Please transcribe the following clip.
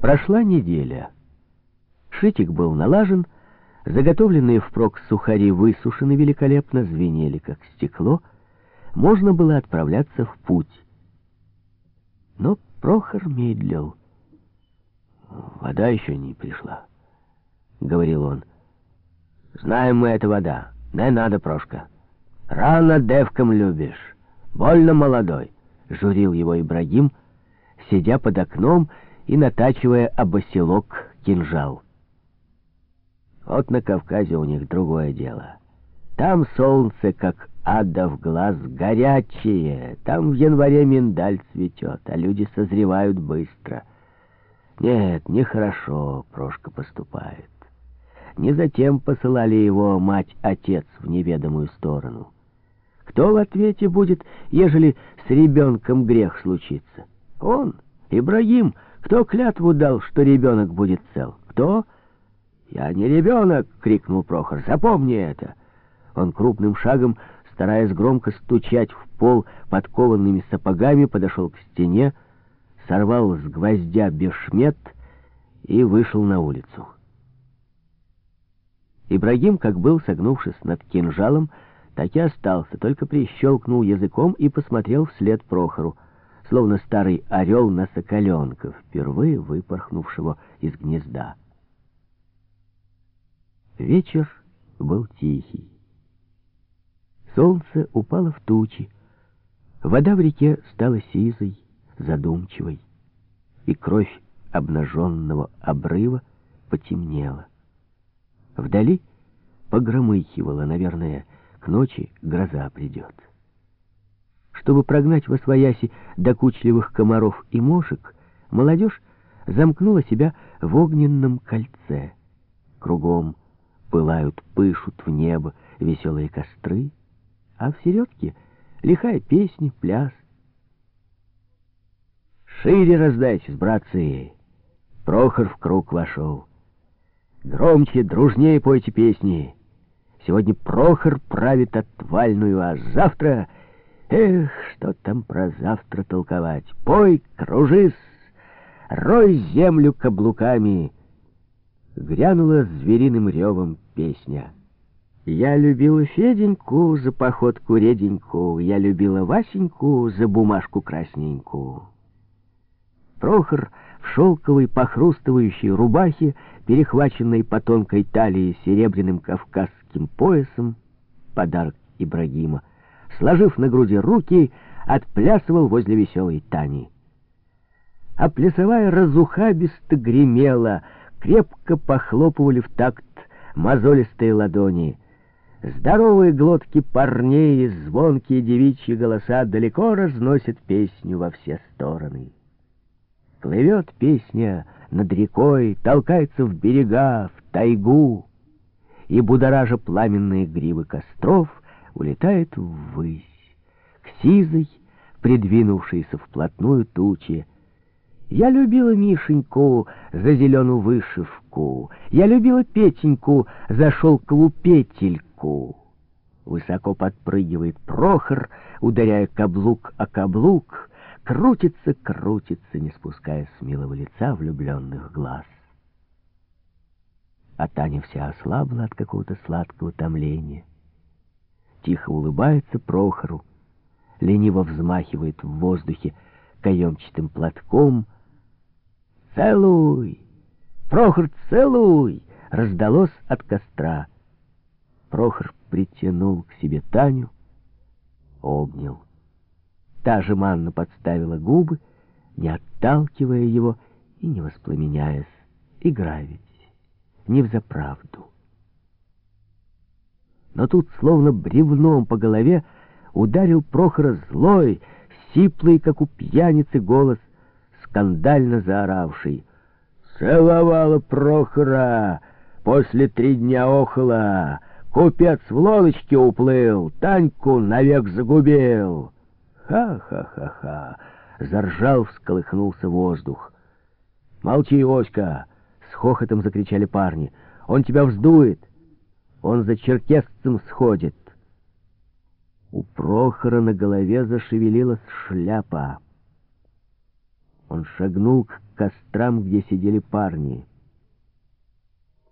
Прошла неделя. Шитик был налажен, заготовленные впрок сухари высушены великолепно, звенели, как стекло. Можно было отправляться в путь. Но Прохор медлил. «Вода еще не пришла», — говорил он. «Знаем мы, это вода. Не надо, Прошка. Рано девкам любишь. Больно молодой», — журил его Ибрагим, сидя под окном и натачивая обоселок кинжал. Вот на Кавказе у них другое дело. Там солнце, как ада в глаз, горячее. Там в январе миндаль цветет, а люди созревают быстро. Нет, нехорошо Прошка поступает. Не затем посылали его мать-отец в неведомую сторону. Кто в ответе будет, ежели с ребенком грех случится? Он, Ибрагим, кто клятву дал, что ребенок будет цел? Кто? «Я не ребенок!» — крикнул Прохор. «Запомни это!» Он крупным шагом, стараясь громко стучать в пол подкованными сапогами, подошел к стене, сорвал с гвоздя бешмет и вышел на улицу. Ибрагим, как был, согнувшись над кинжалом, так и остался, только прищелкнул языком и посмотрел вслед Прохору, словно старый орел на соколенка, впервые выпорхнувшего из гнезда. Вечер был тихий. Солнце упало в тучи. Вода в реке стала сизой, задумчивой, и кровь обнаженного обрыва потемнела. Вдали погромыхивало, наверное, к ночи гроза придет. Чтобы прогнать во свояси докучливых комаров и мошек, молодежь замкнула себя в огненном кольце. Кругом пылают, пышут в небо веселые костры, а в середке лихая песня, пляс. «Шире раздайтесь, братцы!» Прохор в круг вошел. «Громче, дружнее пойте песни!» Сегодня Прохор правит отвальную, а завтра... Эх, что там про завтра толковать? Пой, кружись, рой землю каблуками — грянула звериным ревом песня. Я любила Феденьку за походку реденьку, Я любила Васеньку за бумажку красненькую. Прохор в шелковой похрустывающей рубахе, перехваченной по тонкой талии серебряным кавказским поясом, подарок Ибрагима, сложив на груди руки, отплясывал возле веселой Тани. А плясовая разухабисто гремела — крепко похлопывали в такт мозолистые ладони. Здоровые глотки парней и звонкие девичьи голоса далеко разносят песню во все стороны. Плывет песня над рекой, толкается в берега, в тайгу, и, будоража пламенные гривы костров, улетает ввысь, к сизой, придвинувшейся вплотную туче, я любила Мишеньку за зеленую вышивку. Я любила Петеньку за шелковую петельку. Высоко подпрыгивает Прохор, ударяя каблук о каблук, крутится, крутится, не спуская с милого лица влюбленных глаз. А Таня вся ослабла от какого-то сладкого томления. Тихо улыбается Прохору, лениво взмахивает в воздухе каемчатым платком — «Целуй! Прохор, целуй!» раздалось от костра. Прохор притянул к себе Таню, обнял. Та же манна подставила губы, не отталкивая его и не воспламеняясь. Игра ведь, не взаправду. Но тут, словно бревном по голове, ударил Прохора злой, сиплый, как у пьяницы, голос скандально заоравший. «Целовала Прохора, после три дня охала, купец в лодочке уплыл, Таньку навек загубил». «Ха-ха-ха-ха!» — заржал, всколыхнулся воздух. «Молчи, Оська!» — с хохотом закричали парни. «Он тебя вздует! Он за черкесцем сходит!» У Прохора на голове зашевелилась шляпа. Он шагнул к кострам, где сидели парни —